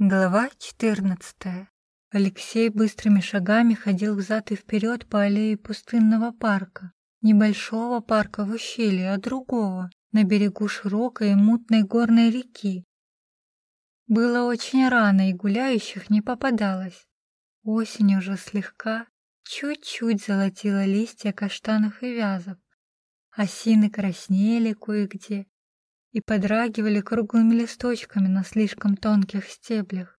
Глава 14. Алексей быстрыми шагами ходил взад и вперед по аллее пустынного парка. Небольшого парка в ущелье, а другого, на берегу широкой и мутной горной реки. Было очень рано, и гуляющих не попадалось. Осень уже слегка, чуть-чуть золотила листья каштанов и вязов. Осины краснели кое-где, и подрагивали круглыми листочками на слишком тонких стеблях.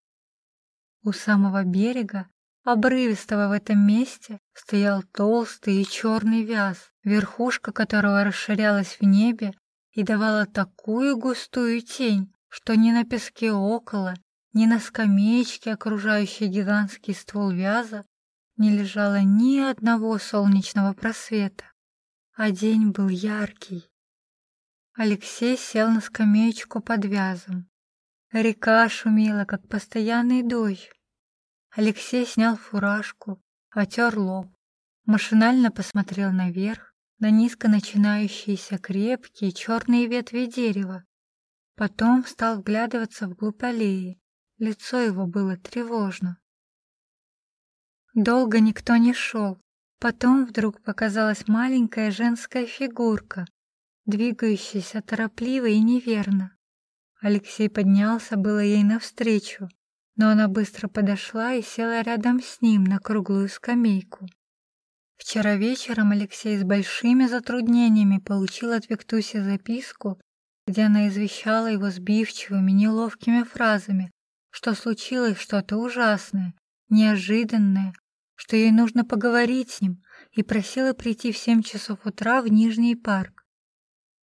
У самого берега, обрывистого в этом месте, стоял толстый и черный вяз, верхушка которого расширялась в небе и давала такую густую тень, что ни на песке около, ни на скамеечке, окружающей гигантский ствол вяза, не лежало ни одного солнечного просвета. А день был яркий, Алексей сел на скамеечку под вязом. Река шумела, как постоянный дождь. Алексей снял фуражку, отер лоб, машинально посмотрел наверх, на низко начинающиеся крепкие черные ветви дерева. Потом стал вглядываться вглубь аллеи. Лицо его было тревожно. Долго никто не шел. Потом вдруг показалась маленькая женская фигурка, двигающийся торопливо и неверно. Алексей поднялся было ей навстречу, но она быстро подошла и села рядом с ним на круглую скамейку. Вчера вечером Алексей с большими затруднениями получил от Виктуси записку, где она извещала его сбивчивыми, неловкими фразами, что случилось что-то ужасное, неожиданное, что ей нужно поговорить с ним, и просила прийти в семь часов утра в Нижний парк.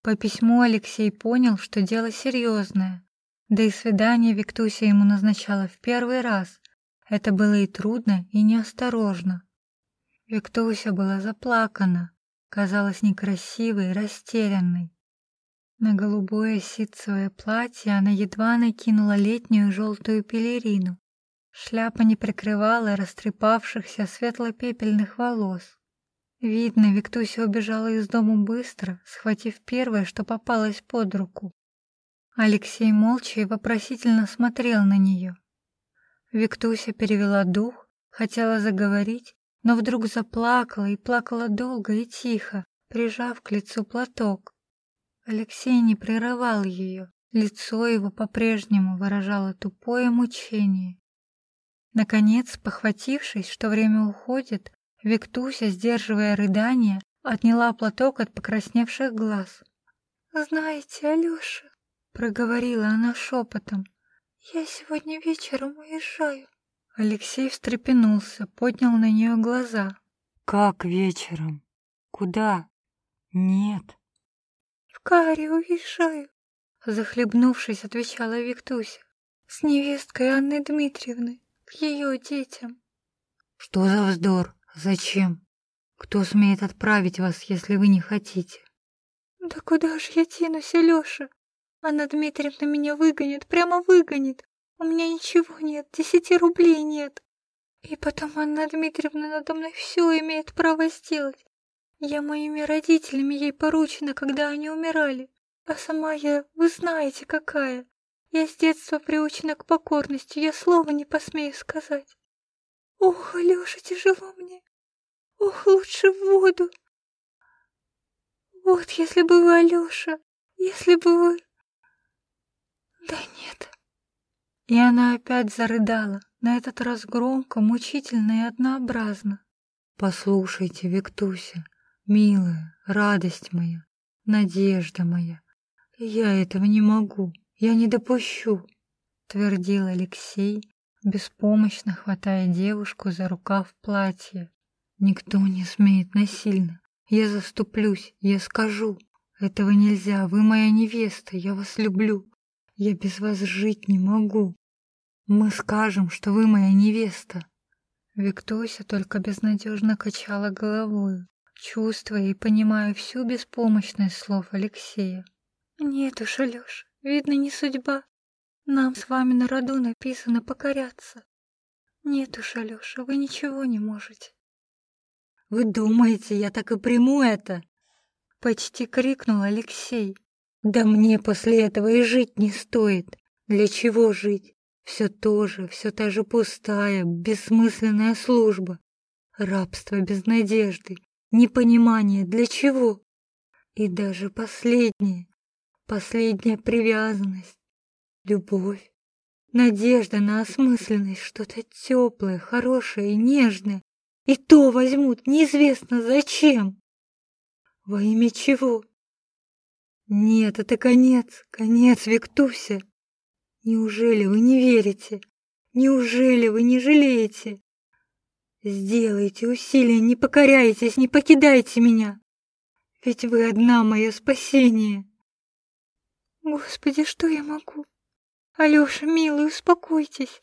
По письму Алексей понял, что дело серьезное. Да и свидание Виктуся ему назначала в первый раз. Это было и трудно, и неосторожно. Виктуся была заплакана, казалась некрасивой растерянной. На голубое ситцевое платье она едва накинула летнюю желтую пелерину. Шляпа не прикрывала растрепавшихся светло-пепельных волос. Видно, Виктуся убежала из дома быстро, схватив первое, что попалось под руку. Алексей молча и вопросительно смотрел на нее. Виктуся перевела дух, хотела заговорить, но вдруг заплакала и плакала долго и тихо, прижав к лицу платок. Алексей не прерывал ее, лицо его по-прежнему выражало тупое мучение. Наконец, похватившись, что время уходит, Виктуся, сдерживая рыдание, отняла платок от покрасневших глаз. «Знаете, Алёша», — проговорила она шепотом, — «я сегодня вечером уезжаю». Алексей встрепенулся, поднял на нее глаза. «Как вечером? Куда? Нет». «В Каре уезжаю», — захлебнувшись, отвечала Виктуся. «С невесткой Анны Дмитриевны, к ее детям». «Что за вздор? Зачем? Кто смеет отправить вас, если вы не хотите? Да куда же я тянусь, Алёша? Анна Дмитриевна меня выгонит, прямо выгонит. У меня ничего нет, десяти рублей нет. И потом Анна Дмитриевна надо мной все имеет право сделать. Я моими родителями ей поручена, когда они умирали. А сама я, вы знаете, какая. Я с детства приучена к покорности, я слова не посмею сказать. Ох, Алёша, тяжело мне. Ох, лучше в воду. Вот если бы вы, Алёша, если бы вы... Да нет. И она опять зарыдала, на этот раз громко, мучительно и однообразно. Послушайте, Виктуся, милая, радость моя, надежда моя, я этого не могу, я не допущу, твердил Алексей, беспомощно хватая девушку за рукав платья. Никто не смеет насильно. Я заступлюсь, я скажу. Этого нельзя, вы моя невеста, я вас люблю. Я без вас жить не могу. Мы скажем, что вы моя невеста. Виктуся только безнадежно качала головой, чувствуя и понимая всю беспомощность слов Алексея. «Нет уж, Алёш, видно, не судьба. Нам с вами на роду написано покоряться. Нет уж, Алёша, вы ничего не можете. Вы думаете, я так и приму это?» Почти крикнул Алексей. «Да мне после этого и жить не стоит. Для чего жить? Все то же, все та же пустая, бессмысленная служба. Рабство без надежды, непонимание для чего. И даже последнее, последняя привязанность, любовь, надежда на осмысленность, что-то теплое, хорошее и нежное. И то возьмут неизвестно зачем. Во имя чего? Нет, это конец, конец, Виктуся. Неужели вы не верите? Неужели вы не жалеете? Сделайте усилия, не покоряйтесь, не покидайте меня. Ведь вы одна мое спасение. Господи, что я могу? Алёша, милый, успокойтесь.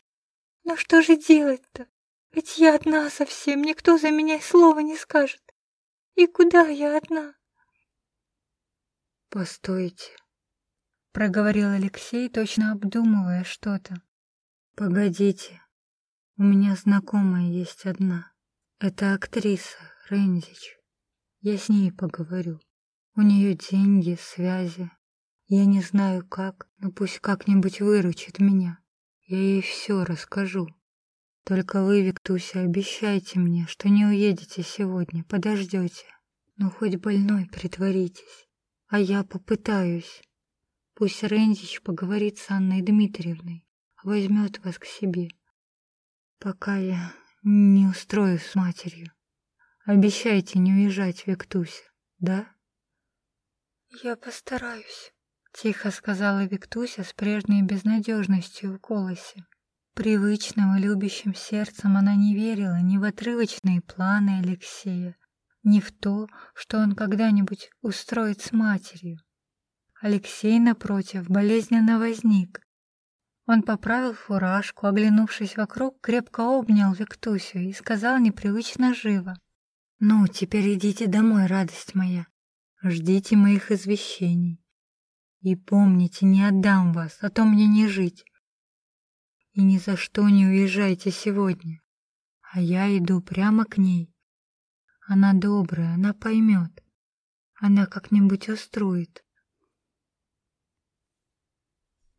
Но что же делать-то? Ведь я одна совсем, никто за меня слова не скажет. И куда я одна? Постойте, проговорил Алексей, точно обдумывая что-то. Погодите, у меня знакомая есть одна. Это актриса Рензич. Я с ней поговорю. У нее деньги, связи. Я не знаю как, но пусть как-нибудь выручит меня. Я ей все расскажу. Только вы, Виктуся, обещайте мне, что не уедете сегодня, подождете. Ну, хоть больной притворитесь. А я попытаюсь. Пусть Рензич поговорит с Анной Дмитриевной, возьмет вас к себе. Пока я не устроюсь с матерью. Обещайте не уезжать, Виктуся, да? Я постараюсь, тихо сказала Виктуся с прежней безнадежностью в голосе. Привычным и любящим сердцем она не верила ни в отрывочные планы Алексея, не в то, что он когда-нибудь устроит с матерью. Алексей, напротив, болезненно возник. Он поправил фуражку, оглянувшись вокруг, крепко обнял Виктусю и сказал непривычно живо. «Ну, теперь идите домой, радость моя. Ждите моих извещений. И помните, не отдам вас, а то мне не жить. И ни за что не уезжайте сегодня. А я иду прямо к ней. Она добрая, она поймет. Она как-нибудь устроит.